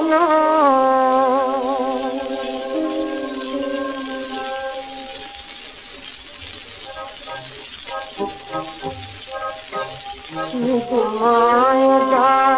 Oh, my God.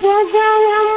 我想要